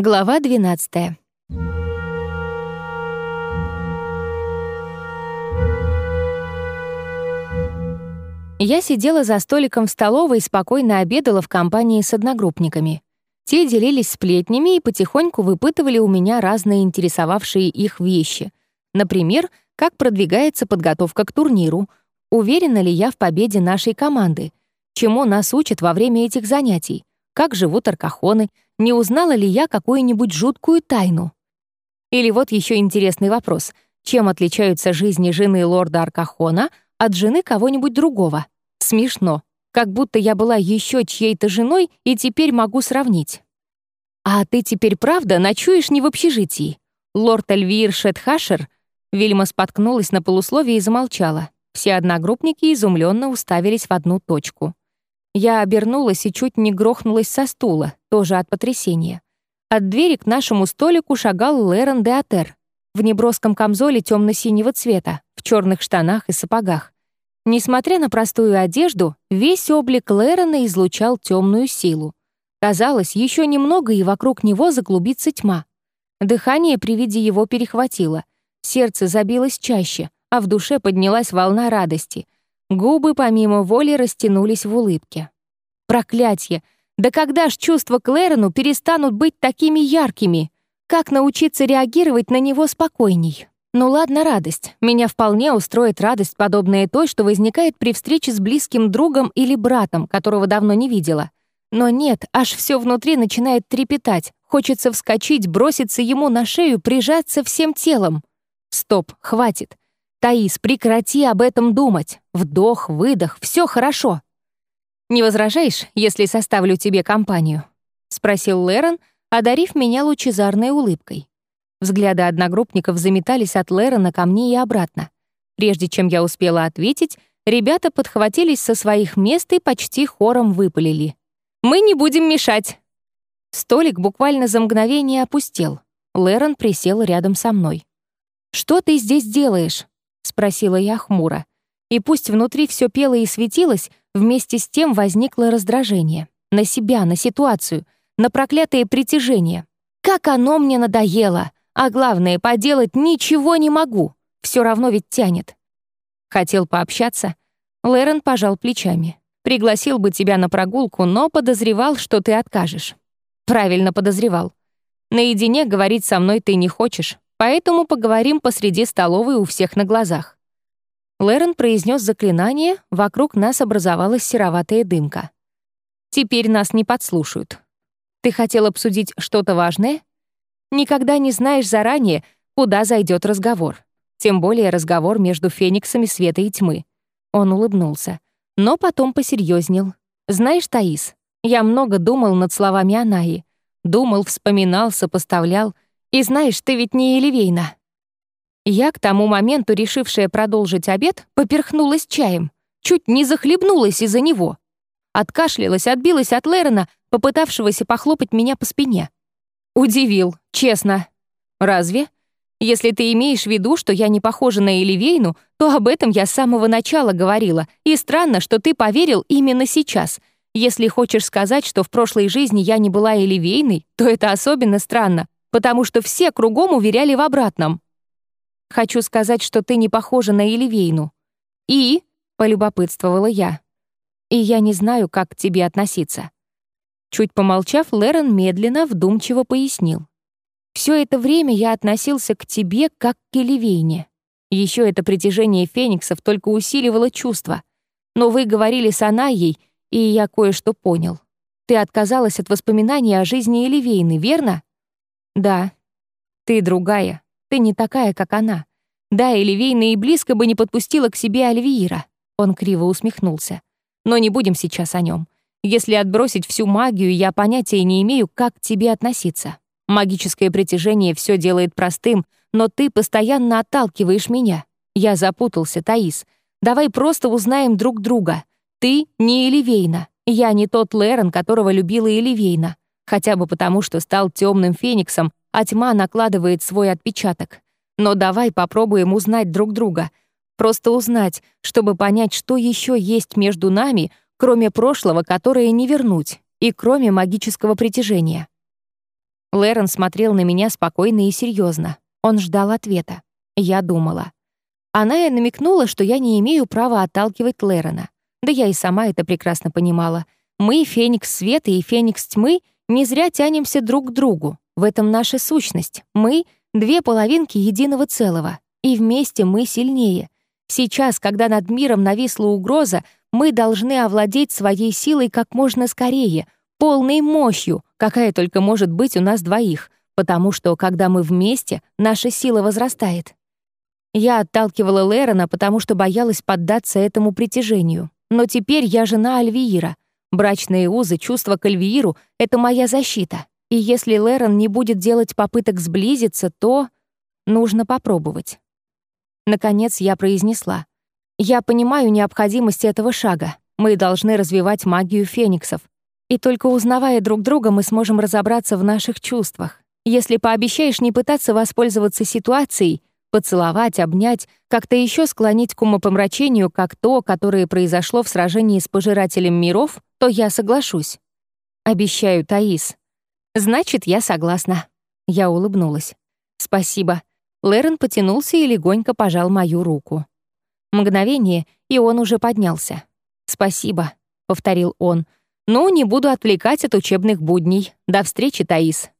Глава 12. Я сидела за столиком в столовой и спокойно обедала в компании с одногруппниками. Те делились сплетнями и потихоньку выпытывали у меня разные интересовавшие их вещи. Например, как продвигается подготовка к турниру, уверена ли я в победе нашей команды, чему нас учат во время этих занятий, как живут аркахоны, не узнала ли я какую-нибудь жуткую тайну. Или вот еще интересный вопрос. Чем отличаются жизни жены лорда Аркахона от жены кого-нибудь другого? Смешно. Как будто я была еще чьей-то женой и теперь могу сравнить. «А ты теперь правда ночуешь не в общежитии?» Лорд Эльвир Шетхашер Вильма споткнулась на полусловие и замолчала. Все одногруппники изумленно уставились в одну точку. Я обернулась и чуть не грохнулась со стула, тоже от потрясения. От двери к нашему столику шагал Лерон де Атер в неброском камзоле темно-синего цвета, в черных штанах и сапогах. Несмотря на простую одежду, весь облик Лерона излучал темную силу. Казалось, еще немного, и вокруг него заклубится тьма. Дыхание при виде его перехватило. Сердце забилось чаще, а в душе поднялась волна радости. Губы помимо воли растянулись в улыбке. Проклятье! Да когда ж чувства к Лерону перестанут быть такими яркими? Как научиться реагировать на него спокойней? Ну ладно, радость. Меня вполне устроит радость, подобная той, что возникает при встрече с близким другом или братом, которого давно не видела. Но нет, аж все внутри начинает трепетать. Хочется вскочить, броситься ему на шею, прижаться всем телом. Стоп, хватит. Таис, прекрати об этом думать. Вдох, выдох, все хорошо. «Не возражаешь, если составлю тебе компанию?» — спросил Лерон, одарив меня лучезарной улыбкой. Взгляды одногруппников заметались от Лерона ко мне и обратно. Прежде чем я успела ответить, ребята подхватились со своих мест и почти хором выпалили. «Мы не будем мешать!» Столик буквально за мгновение опустел. Лерон присел рядом со мной. «Что ты здесь делаешь?» — спросила я хмуро. И пусть внутри все пело и светилось, вместе с тем возникло раздражение. На себя, на ситуацию, на проклятое притяжение. Как оно мне надоело! А главное, поделать ничего не могу. Все равно ведь тянет. Хотел пообщаться. Лерен пожал плечами. Пригласил бы тебя на прогулку, но подозревал, что ты откажешь. Правильно подозревал. Наедине говорить со мной ты не хочешь, поэтому поговорим посреди столовой у всех на глазах. Лерен произнес заклинание, вокруг нас образовалась сероватая дымка. Теперь нас не подслушают. Ты хотел обсудить что-то важное? Никогда не знаешь заранее, куда зайдет разговор. Тем более разговор между фениксами света и тьмы. Он улыбнулся, но потом посерьезнел. «Знаешь, Таис, я много думал над словами Анаи. Думал, вспоминал, сопоставлял. И знаешь, ты ведь не Елевейна». Я, к тому моменту, решившая продолжить обед, поперхнулась чаем. Чуть не захлебнулась из-за него. Откашлялась, отбилась от Лерона, попытавшегося похлопать меня по спине. Удивил, честно. Разве? Если ты имеешь в виду, что я не похожа на Эливейну, то об этом я с самого начала говорила, и странно, что ты поверил именно сейчас. Если хочешь сказать, что в прошлой жизни я не была Эливейной, то это особенно странно, потому что все кругом уверяли в обратном. Хочу сказать, что ты не похожа на Эливейну. И, — полюбопытствовала я, — и я не знаю, как к тебе относиться. Чуть помолчав, Лерон медленно, вдумчиво пояснил. «Все это время я относился к тебе как к Элевейне. Еще это притяжение фениксов только усиливало чувства. Но вы говорили с Анаей, и я кое-что понял. Ты отказалась от воспоминаний о жизни Элевейны, верно?» «Да. Ты другая. Ты не такая, как она. Да, Элевейна и близко бы не подпустила к себе Альвиира». Он криво усмехнулся. «Но не будем сейчас о нем. Если отбросить всю магию, я понятия не имею, как к тебе относиться. Магическое притяжение все делает простым, но ты постоянно отталкиваешь меня. Я запутался, Таис. Давай просто узнаем друг друга. Ты не Эливейна. Я не тот Лерон, которого любила Эливейна. Хотя бы потому, что стал темным фениксом, а тьма накладывает свой отпечаток. Но давай попробуем узнать друг друга. Просто узнать, чтобы понять, что еще есть между нами — кроме прошлого, которое не вернуть, и кроме магического притяжения. Лерон смотрел на меня спокойно и серьезно. Он ждал ответа. Я думала. Она и намекнула, что я не имею права отталкивать Лерона. Да я и сама это прекрасно понимала. Мы, Феникс Света и Феникс Тьмы, не зря тянемся друг к другу. В этом наша сущность. Мы — две половинки единого целого. И вместе мы сильнее. Сейчас, когда над миром нависла угроза, мы должны овладеть своей силой как можно скорее, полной мощью, какая только может быть у нас двоих, потому что, когда мы вместе, наша сила возрастает. Я отталкивала Лерона, потому что боялась поддаться этому притяжению. Но теперь я жена Альвиира. Брачные узы, чувства к Альвииру — это моя защита. И если Лерон не будет делать попыток сблизиться, то нужно попробовать. Наконец я произнесла. «Я понимаю необходимость этого шага. Мы должны развивать магию фениксов. И только узнавая друг друга, мы сможем разобраться в наших чувствах. Если пообещаешь не пытаться воспользоваться ситуацией, поцеловать, обнять, как-то еще склонить к умопомрачению, как то, которое произошло в сражении с пожирателем миров, то я соглашусь. Обещаю, Таис. Значит, я согласна. Я улыбнулась. Спасибо. Лерен потянулся и легонько пожал мою руку. Мгновение, и он уже поднялся. «Спасибо», — повторил он. «Ну, не буду отвлекать от учебных будней. До встречи, Таис».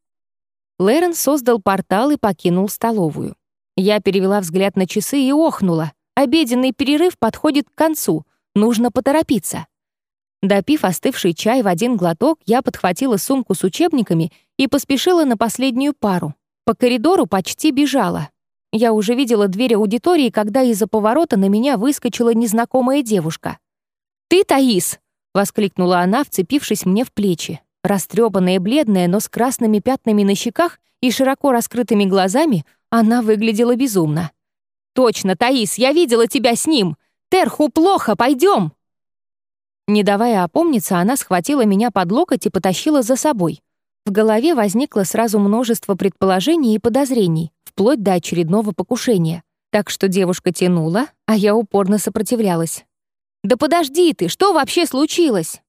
Лерен создал портал и покинул столовую. Я перевела взгляд на часы и охнула. Обеденный перерыв подходит к концу. Нужно поторопиться. Допив остывший чай в один глоток, я подхватила сумку с учебниками и поспешила на последнюю пару. По коридору почти бежала. Я уже видела дверь аудитории, когда из-за поворота на меня выскочила незнакомая девушка. «Ты, Таис!» — воскликнула она, вцепившись мне в плечи. Растрепанная, бледная, но с красными пятнами на щеках и широко раскрытыми глазами — она выглядела безумно. «Точно, Таис, я видела тебя с ним! Терху плохо, пойдем!» Не давая опомниться, она схватила меня под локоть и потащила за собой. В голове возникло сразу множество предположений и подозрений, вплоть до очередного покушения. Так что девушка тянула, а я упорно сопротивлялась. «Да подожди ты, что вообще случилось?»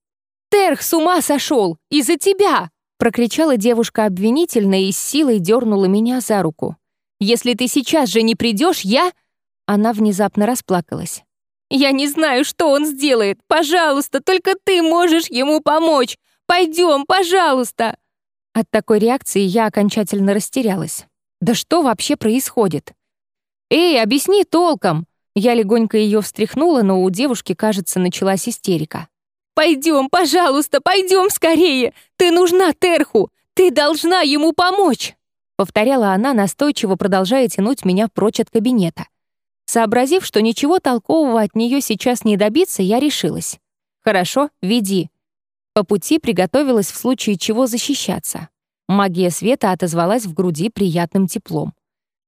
«Терх с ума сошел! Из-за тебя!» Прокричала девушка обвинительно и с силой дернула меня за руку. Если ты сейчас же не придешь, я...» Она внезапно расплакалась. «Я не знаю, что он сделает. Пожалуйста, только ты можешь ему помочь. Пойдем, пожалуйста!» От такой реакции я окончательно растерялась. «Да что вообще происходит?» «Эй, объясни толком!» Я легонько ее встряхнула, но у девушки, кажется, началась истерика. «Пойдем, пожалуйста, пойдем скорее! Ты нужна Терху! Ты должна ему помочь!» повторяла она, настойчиво продолжая тянуть меня прочь от кабинета. Сообразив, что ничего толкового от нее сейчас не добиться, я решилась. «Хорошо, веди». По пути приготовилась в случае чего защищаться. Магия света отозвалась в груди приятным теплом.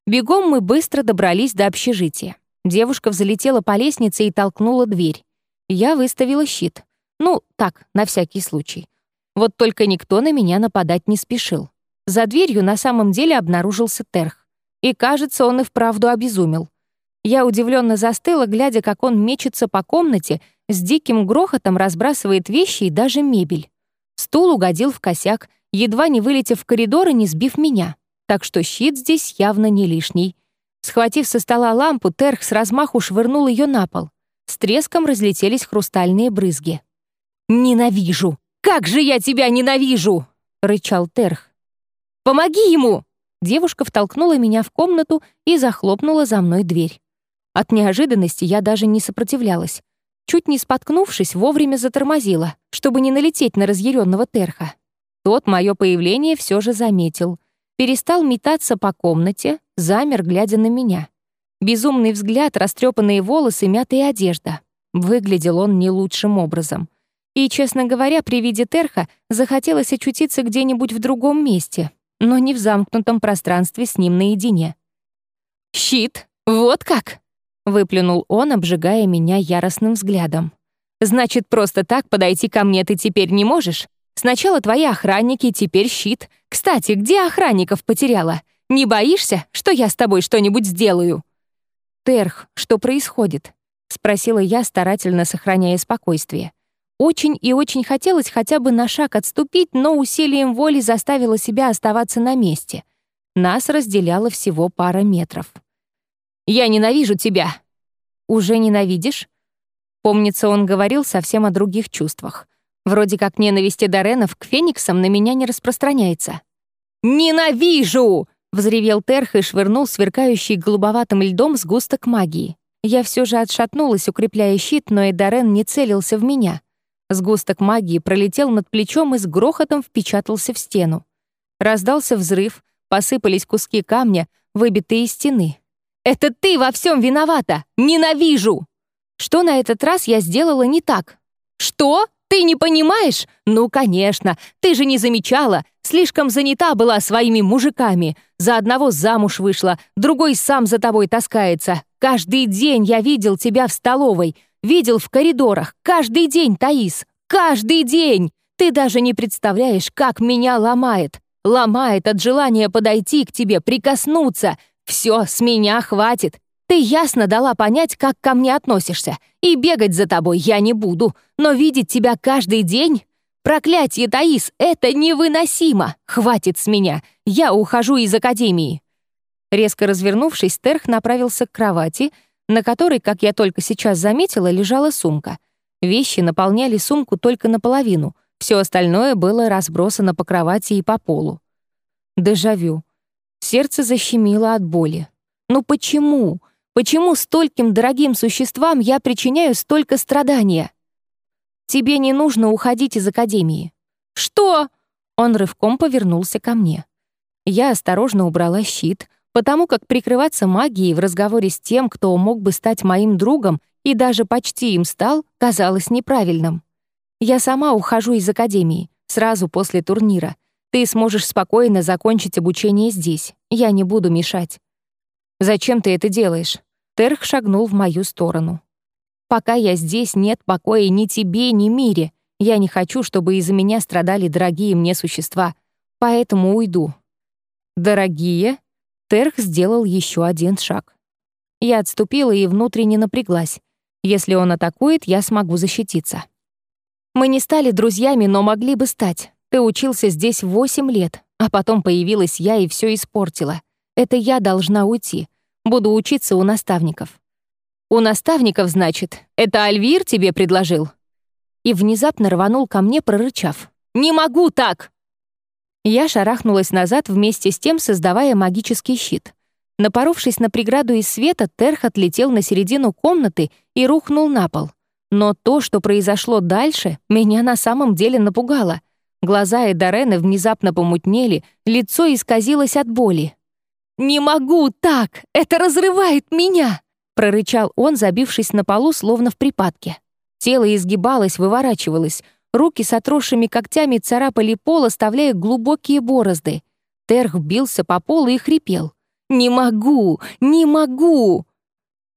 Бегом мы быстро добрались до общежития. Девушка взлетела по лестнице и толкнула дверь. Я выставила щит. Ну, так, на всякий случай. Вот только никто на меня нападать не спешил. За дверью на самом деле обнаружился Терх. И, кажется, он и вправду обезумел. Я удивленно застыла, глядя, как он мечется по комнате, с диким грохотом разбрасывает вещи и даже мебель. Стул угодил в косяк, едва не вылетев в коридор и не сбив меня. Так что щит здесь явно не лишний. Схватив со стола лампу, Терх с размаху швырнул ее на пол. С треском разлетелись хрустальные брызги. «Ненавижу! Как же я тебя ненавижу!» — рычал Терх. Помоги ему!» Девушка втолкнула меня в комнату и захлопнула за мной дверь. От неожиданности я даже не сопротивлялась. Чуть не споткнувшись, вовремя затормозила, чтобы не налететь на разъяренного Терха. Тот мое появление все же заметил. Перестал метаться по комнате, замер, глядя на меня. Безумный взгляд, растрепанные волосы, мятая одежда. Выглядел он не лучшим образом. И, честно говоря, при виде Терха захотелось очутиться где-нибудь в другом месте, но не в замкнутом пространстве с ним наедине. «Щит! Вот как!» — выплюнул он, обжигая меня яростным взглядом. «Значит, просто так подойти ко мне ты теперь не можешь? Сначала твои охранники, теперь щит. Кстати, где охранников потеряла? Не боишься, что я с тобой что-нибудь сделаю?» «Терх, что происходит?» — спросила я, старательно сохраняя спокойствие. Очень и очень хотелось хотя бы на шаг отступить, но усилием воли заставила себя оставаться на месте. Нас разделяло всего пара метров. «Я ненавижу тебя!» «Уже ненавидишь?» Помнится, он говорил совсем о других чувствах. Вроде как ненависти Доренов к фениксам на меня не распространяется. «Ненавижу!» — взревел Терх и швырнул сверкающий голубоватым льдом сгусток магии. Я все же отшатнулась, укрепляя щит, но и Дорен не целился в меня. Сгусток магии пролетел над плечом и с грохотом впечатался в стену. Раздался взрыв, посыпались куски камня, выбитые стены. «Это ты во всем виновата! Ненавижу!» Что на этот раз я сделала не так? «Что? Ты не понимаешь? Ну, конечно, ты же не замечала. Слишком занята была своими мужиками. За одного замуж вышла, другой сам за тобой таскается. Каждый день я видел тебя в столовой, видел в коридорах. Каждый день, Таис, каждый день. Ты даже не представляешь, как меня ломает. Ломает от желания подойти к тебе, прикоснуться. Все, с меня хватит. Ты ясно дала понять, как ко мне относишься, и бегать за тобой я не буду, но видеть тебя каждый день... Проклятие, Таис, это невыносимо! Хватит с меня, я ухожу из академии!» Резко развернувшись, Терх направился к кровати, на которой, как я только сейчас заметила, лежала сумка. Вещи наполняли сумку только наполовину, все остальное было разбросано по кровати и по полу. Дежавю. Сердце защемило от боли. «Ну почему? Почему стольким дорогим существам я причиняю столько страдания? Тебе не нужно уходить из академии. Что? Он рывком повернулся ко мне. Я осторожно убрала щит, потому как прикрываться магией в разговоре с тем, кто мог бы стать моим другом и даже почти им стал, казалось неправильным. Я сама ухожу из академии, сразу после турнира. Ты сможешь спокойно закончить обучение здесь. Я не буду мешать. «Зачем ты это делаешь?» Терх шагнул в мою сторону. «Пока я здесь, нет покоя ни тебе, ни мире. Я не хочу, чтобы из-за меня страдали дорогие мне существа, поэтому уйду». «Дорогие?» Терх сделал еще один шаг. Я отступила и внутренне напряглась. Если он атакует, я смогу защититься. Мы не стали друзьями, но могли бы стать. Ты учился здесь восемь лет, а потом появилась я и все испортила. Это я должна уйти. Буду учиться у наставников». «У наставников, значит? Это Альвир тебе предложил?» И внезапно рванул ко мне, прорычав. «Не могу так!» Я шарахнулась назад вместе с тем, создавая магический щит. Напоровшись на преграду из света, Терх отлетел на середину комнаты и рухнул на пол. Но то, что произошло дальше, меня на самом деле напугало. Глаза Эдорены внезапно помутнели, лицо исказилось от боли. «Не могу так! Это разрывает меня!» прорычал он, забившись на полу, словно в припадке. Тело изгибалось, выворачивалось. Руки с отросшими когтями царапали пол, оставляя глубокие борозды. Терх бился по полу и хрипел. «Не могу! Не могу!»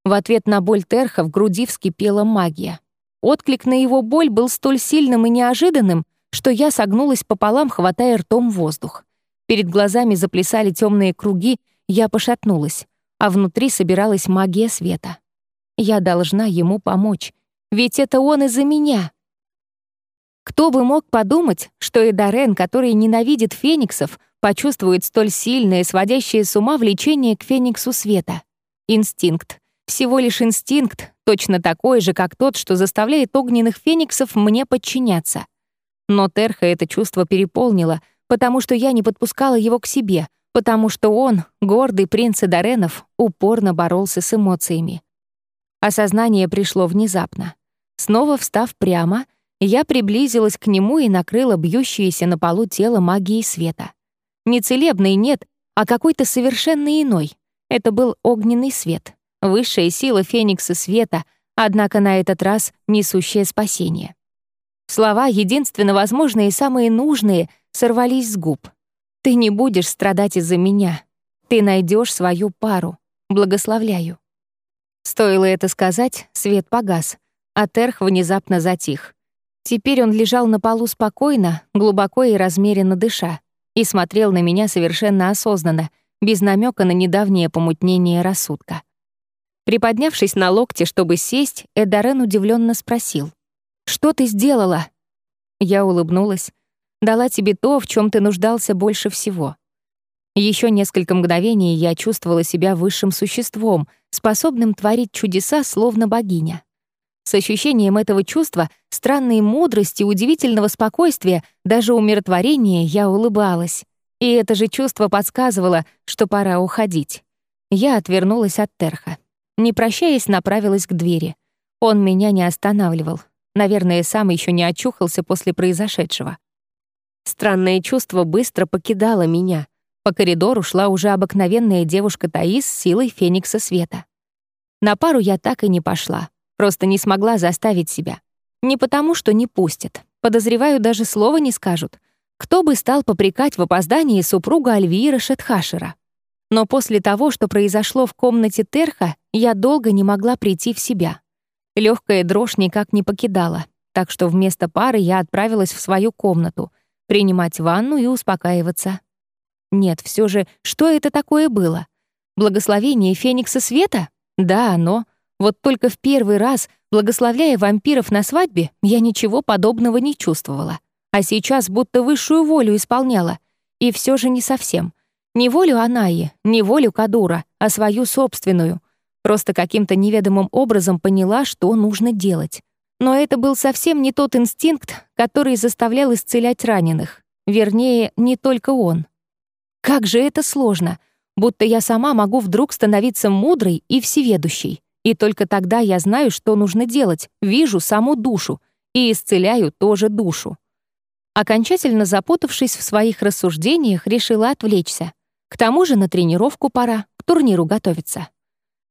В ответ на боль Терха в груди вскипела магия. Отклик на его боль был столь сильным и неожиданным, что я согнулась пополам, хватая ртом воздух. Перед глазами заплясали темные круги, я пошатнулась, а внутри собиралась магия света. Я должна ему помочь, ведь это он из-за меня. Кто бы мог подумать, что Эдарен, который ненавидит фениксов, почувствует столь сильное, сводящее с ума влечение к фениксу света. Инстинкт. Всего лишь инстинкт, точно такой же, как тот, что заставляет огненных фениксов мне подчиняться. Но Терха это чувство переполнило, потому что я не подпускала его к себе, потому что он, гордый принц Эдоренов, упорно боролся с эмоциями. Осознание пришло внезапно. Снова встав прямо, я приблизилась к нему и накрыла бьющееся на полу тело магией света. Не целебный, нет, а какой-то совершенно иной. Это был огненный свет, высшая сила Феникса Света, однако на этот раз несущее спасение. Слова, единственно возможные и самые нужные, сорвались с губ. Ты не будешь страдать из-за меня. Ты найдешь свою пару. Благословляю». Стоило это сказать, свет погас, а Терх внезапно затих. Теперь он лежал на полу спокойно, глубоко и размеренно дыша, и смотрел на меня совершенно осознанно, без намека на недавнее помутнение рассудка. Приподнявшись на локте, чтобы сесть, Эдарен удивленно спросил. Что ты сделала?» Я улыбнулась. «Дала тебе то, в чем ты нуждался больше всего». Еще несколько мгновений я чувствовала себя высшим существом, способным творить чудеса, словно богиня. С ощущением этого чувства, странной мудрости, удивительного спокойствия, даже умиротворения я улыбалась. И это же чувство подсказывало, что пора уходить. Я отвернулась от Терха. Не прощаясь, направилась к двери. Он меня не останавливал. Наверное, сам еще не очухался после произошедшего. Странное чувство быстро покидало меня. По коридору шла уже обыкновенная девушка Таис с силой Феникса Света. На пару я так и не пошла. Просто не смогла заставить себя. Не потому, что не пустят. Подозреваю, даже слова не скажут. Кто бы стал попрекать в опоздании супруга Альвира Шетхашера? Но после того, что произошло в комнате Терха, я долго не могла прийти в себя. Легкая дрожь никак не покидала, так что вместо пары я отправилась в свою комнату, принимать ванну и успокаиваться. Нет, все же, что это такое было? Благословение Феникса Света? Да, оно. Вот только в первый раз, благословляя вампиров на свадьбе, я ничего подобного не чувствовала. А сейчас будто высшую волю исполняла. И все же не совсем. Не волю Анаи, не волю Кадура, а свою собственную, Просто каким-то неведомым образом поняла, что нужно делать. Но это был совсем не тот инстинкт, который заставлял исцелять раненых. Вернее, не только он. Как же это сложно, будто я сама могу вдруг становиться мудрой и всеведущей. И только тогда я знаю, что нужно делать, вижу саму душу и исцеляю тоже душу. Окончательно запутавшись в своих рассуждениях, решила отвлечься. К тому же на тренировку пора, к турниру готовиться.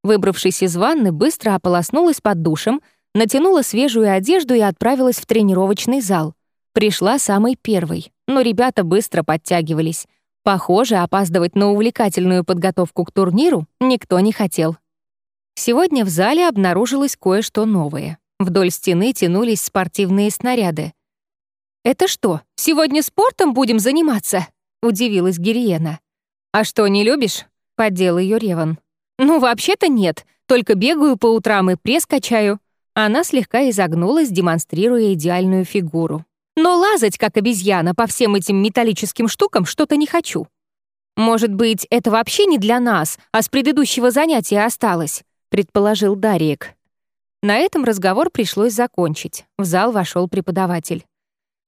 Выбравшись из ванны, быстро ополоснулась под душем, натянула свежую одежду и отправилась в тренировочный зал. Пришла самой первой, но ребята быстро подтягивались. Похоже, опаздывать на увлекательную подготовку к турниру никто не хотел. Сегодня в зале обнаружилось кое-что новое. Вдоль стены тянулись спортивные снаряды. «Это что, сегодня спортом будем заниматься?» — удивилась Гириена. «А что, не любишь?» — поддел ее Реван. «Ну, вообще-то нет, только бегаю по утрам и пресс качаю». Она слегка изогнулась, демонстрируя идеальную фигуру. «Но лазать, как обезьяна, по всем этим металлическим штукам что-то не хочу». «Может быть, это вообще не для нас, а с предыдущего занятия осталось», предположил Дариек. На этом разговор пришлось закончить. В зал вошел преподаватель.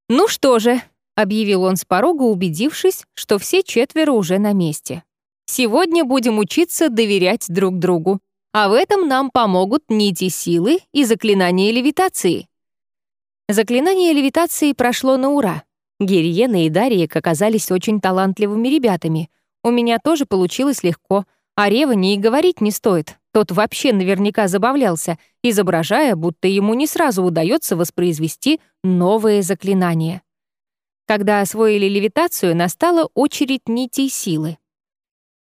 «Ну что же», — объявил он с порога, убедившись, что все четверо уже на месте. Сегодня будем учиться доверять друг другу, а в этом нам помогут нити силы и заклинания левитации. Заклинание левитации прошло на ура. Гириена и Дарья оказались очень талантливыми ребятами. У меня тоже получилось легко, а Реване и говорить не стоит. Тот вообще наверняка забавлялся, изображая, будто ему не сразу удается воспроизвести новые заклинания. Когда освоили левитацию, настала очередь нитей силы.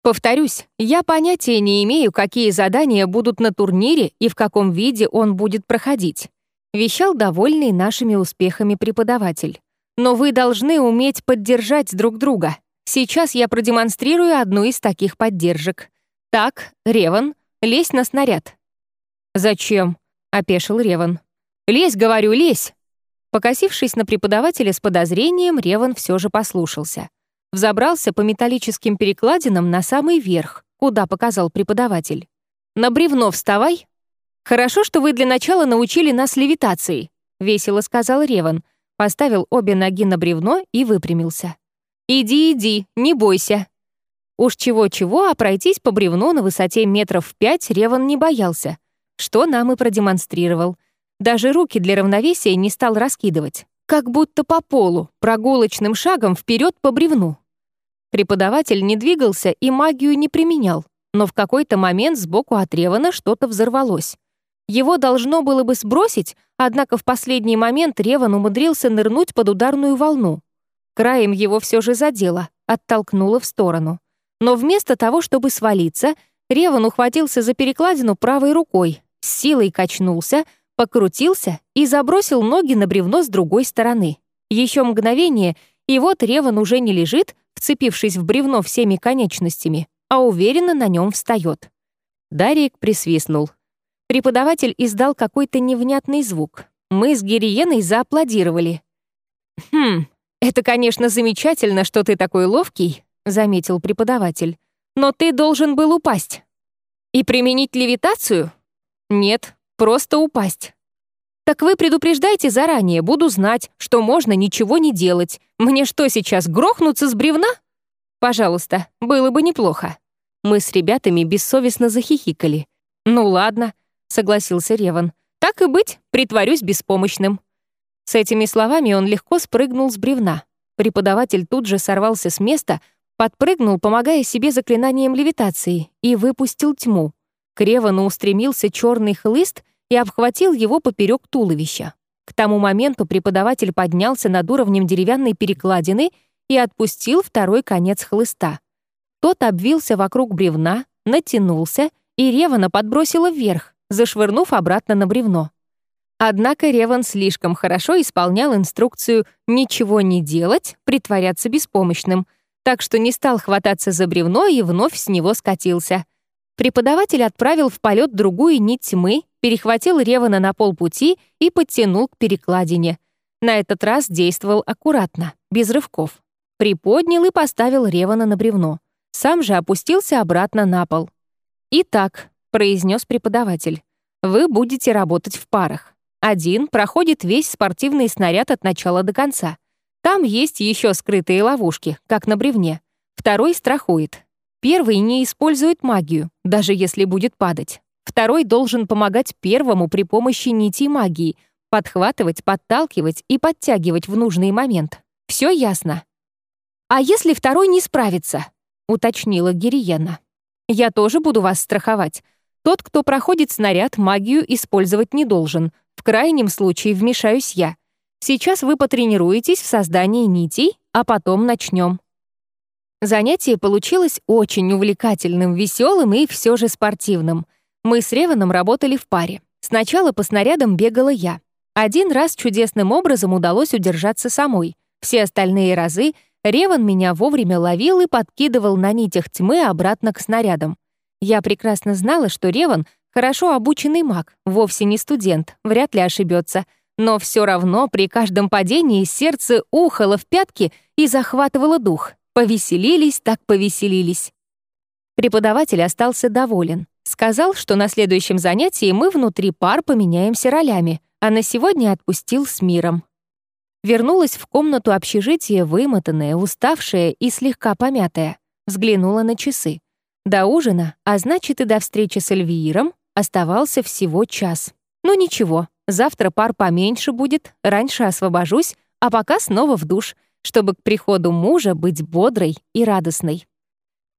Повторюсь, я понятия не имею, какие задания будут на турнире и в каком виде он будет проходить. Вещал довольный нашими успехами преподаватель. Но вы должны уметь поддержать друг друга. Сейчас я продемонстрирую одну из таких поддержек. Так, Реван, лезь на снаряд. «Зачем?» — опешил Реван. «Лезь, говорю, лезь!» Покосившись на преподавателя с подозрением, Реван все же послушался взобрался по металлическим перекладинам на самый верх, куда показал преподаватель. «На бревно вставай!» «Хорошо, что вы для начала научили нас левитации», — весело сказал Реван, поставил обе ноги на бревно и выпрямился. «Иди, иди, не бойся». Уж чего-чего, а пройтись по бревну на высоте метров пять Реван не боялся, что нам и продемонстрировал. Даже руки для равновесия не стал раскидывать, как будто по полу, прогулочным шагом вперед по бревну. Преподаватель не двигался и магию не применял, но в какой-то момент сбоку от Ревана что-то взорвалось. Его должно было бы сбросить, однако в последний момент Реван умудрился нырнуть под ударную волну. Краем его все же задело, оттолкнуло в сторону. Но вместо того, чтобы свалиться, Реван ухватился за перекладину правой рукой, с силой качнулся, покрутился и забросил ноги на бревно с другой стороны. Еще мгновение, и вот Реван уже не лежит, вцепившись в бревно всеми конечностями, а уверенно на нем встает. Дарик присвистнул. Преподаватель издал какой-то невнятный звук. Мы с Гириеной зааплодировали. «Хм, это, конечно, замечательно, что ты такой ловкий», — заметил преподаватель. «Но ты должен был упасть». «И применить левитацию?» «Нет, просто упасть». «Так вы предупреждайте заранее, буду знать, что можно ничего не делать. Мне что, сейчас грохнуться с бревна?» «Пожалуйста, было бы неплохо». Мы с ребятами бессовестно захихикали. «Ну ладно», — согласился Реван. «Так и быть, притворюсь беспомощным». С этими словами он легко спрыгнул с бревна. Преподаватель тут же сорвался с места, подпрыгнул, помогая себе заклинанием левитации, и выпустил тьму. К Ревану устремился черный хлыст и обхватил его поперек туловища. К тому моменту преподаватель поднялся над уровнем деревянной перекладины и отпустил второй конец хлыста. Тот обвился вокруг бревна, натянулся, и Ревана подбросила вверх, зашвырнув обратно на бревно. Однако Реван слишком хорошо исполнял инструкцию «ничего не делать, притворяться беспомощным», так что не стал хвататься за бревно и вновь с него скатился. Преподаватель отправил в полет другую нить тьмы, перехватил Ревана на полпути и подтянул к перекладине. На этот раз действовал аккуратно, без рывков. Приподнял и поставил Ревана на бревно. Сам же опустился обратно на пол. «Итак», — произнес преподаватель, — «вы будете работать в парах. Один проходит весь спортивный снаряд от начала до конца. Там есть еще скрытые ловушки, как на бревне. Второй страхует. Первый не использует магию, даже если будет падать. Второй должен помогать первому при помощи нити магии, подхватывать, подталкивать и подтягивать в нужный момент. Все ясно. «А если второй не справится?» — уточнила Гириена. Я тоже буду вас страховать. Тот, кто проходит снаряд, магию использовать не должен. В крайнем случае вмешаюсь я. Сейчас вы потренируетесь в создании нитей, а потом начнем. Занятие получилось очень увлекательным, веселым и все же спортивным. Мы с Реваном работали в паре. Сначала по снарядам бегала я. Один раз чудесным образом удалось удержаться самой. Все остальные разы Реван меня вовремя ловил и подкидывал на нитях тьмы обратно к снарядам. Я прекрасно знала, что Реван — хорошо обученный маг, вовсе не студент, вряд ли ошибется. Но все равно при каждом падении сердце ухало в пятки и захватывало дух. Повеселились, так повеселились. Преподаватель остался доволен. Сказал, что на следующем занятии мы внутри пар поменяемся ролями, а на сегодня отпустил с миром. Вернулась в комнату общежития, вымотанная, уставшая и слегка помятая. Взглянула на часы. До ужина, а значит и до встречи с Эльвииром, оставался всего час. Ну ничего, завтра пар поменьше будет, раньше освобожусь, а пока снова в душ, чтобы к приходу мужа быть бодрой и радостной.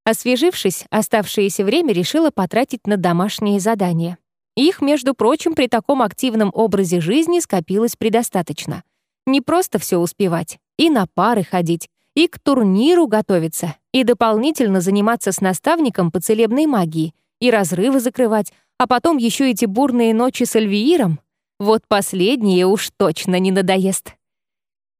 Освежившись, оставшееся время решила потратить на домашние задания. Их, между прочим, при таком активном образе жизни скопилось предостаточно — не просто все успевать, и на пары ходить, и к турниру готовиться, и дополнительно заниматься с наставником по целебной магии, и разрывы закрывать, а потом еще эти бурные ночи с Альвииром. Вот последнее уж точно не надоест.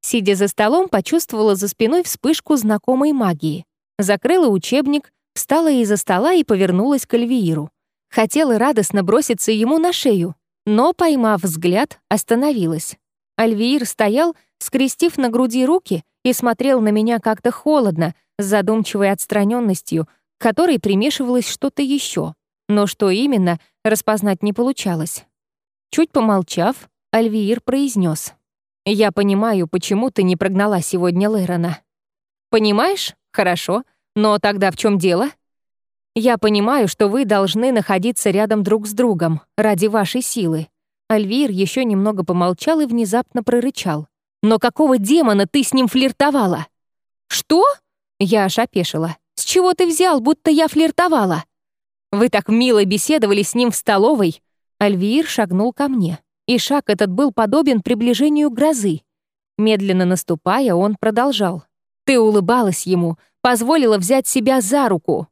Сидя за столом, почувствовала за спиной вспышку знакомой магии. Закрыла учебник, встала из-за стола и повернулась к Альвииру. Хотела радостно броситься ему на шею, но, поймав взгляд, остановилась. Альвиир стоял, скрестив на груди руки, и смотрел на меня как-то холодно, с задумчивой отстраненностью, к которой примешивалось что-то еще. Но что именно, распознать не получалось. Чуть помолчав, Альвиир произнес: «Я понимаю, почему ты не прогнала сегодня Лэрона». «Понимаешь? Хорошо. Но тогда в чем дело?» «Я понимаю, что вы должны находиться рядом друг с другом ради вашей силы. Альвир еще немного помолчал и внезапно прорычал. «Но какого демона ты с ним флиртовала?» «Что?» Я аж опешила. «С чего ты взял, будто я флиртовала?» «Вы так мило беседовали с ним в столовой». Альвир шагнул ко мне, и шаг этот был подобен приближению грозы. Медленно наступая, он продолжал. «Ты улыбалась ему, позволила взять себя за руку».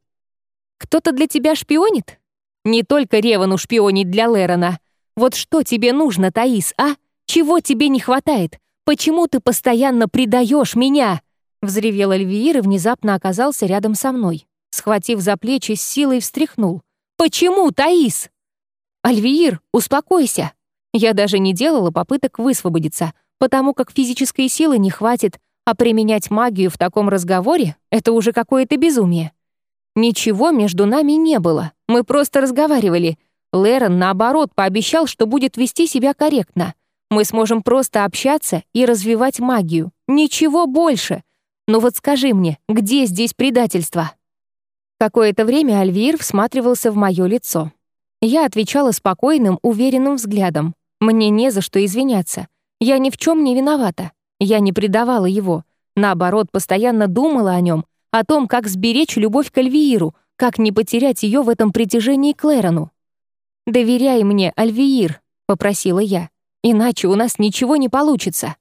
«Кто-то для тебя шпионит?» «Не только Ревану шпионить для Лерона. Вот что тебе нужно, Таис, а? Чего тебе не хватает? Почему ты постоянно предаешь меня?» Взревел Альвиир и внезапно оказался рядом со мной. Схватив за плечи, с силой встряхнул. «Почему, Таис?» «Альвиир, успокойся!» Я даже не делала попыток высвободиться, потому как физической силы не хватит, а применять магию в таком разговоре — это уже какое-то безумие. Ничего между нами не было, мы просто разговаривали. Лерон, наоборот, пообещал, что будет вести себя корректно. Мы сможем просто общаться и развивать магию. Ничего больше. Но вот скажи мне, где здесь предательство? Какое-то время Альвир всматривался в мое лицо. Я отвечала спокойным, уверенным взглядом. Мне не за что извиняться. Я ни в чем не виновата. Я не предавала его. Наоборот, постоянно думала о нем, о том, как сберечь любовь к Альвииру, как не потерять ее в этом притяжении к Лерону. «Доверяй мне, Альвиир», — попросила я, «иначе у нас ничего не получится».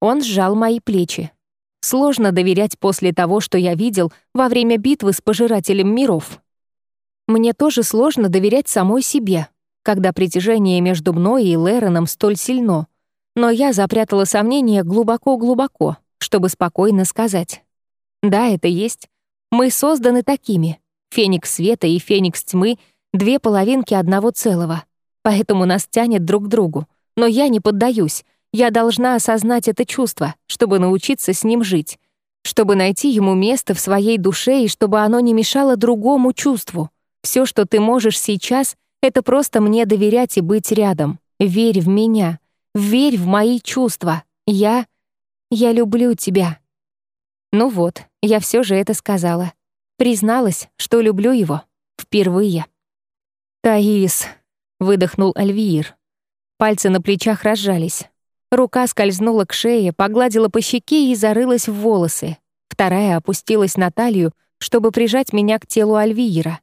Он сжал мои плечи. Сложно доверять после того, что я видел во время битвы с Пожирателем миров. Мне тоже сложно доверять самой себе, когда притяжение между мной и Лероном столь сильно — но я запрятала сомнения глубоко-глубоко, чтобы спокойно сказать. Да, это есть. Мы созданы такими. Феникс света и феникс тьмы — две половинки одного целого. Поэтому нас тянет друг к другу. Но я не поддаюсь. Я должна осознать это чувство, чтобы научиться с ним жить. Чтобы найти ему место в своей душе и чтобы оно не мешало другому чувству. Все, что ты можешь сейчас, это просто мне доверять и быть рядом. Верь в меня — Верь в мои чувства. Я... я люблю тебя». Ну вот, я все же это сказала. Призналась, что люблю его. Впервые. «Таис», — выдохнул Альвиир. Пальцы на плечах разжались. Рука скользнула к шее, погладила по щеке и зарылась в волосы. Вторая опустилась на талию, чтобы прижать меня к телу Альвиира.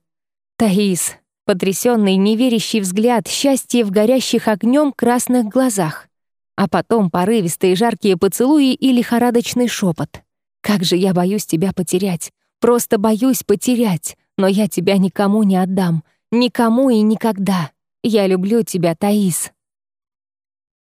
«Таис, Потрясенный, неверящий взгляд, счастье в горящих огнем красных глазах. А потом порывистые жаркие поцелуи и лихорадочный шепот. «Как же я боюсь тебя потерять! Просто боюсь потерять! Но я тебя никому не отдам! Никому и никогда! Я люблю тебя, Таис!»